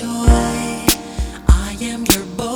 joy. I am your boy.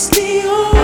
I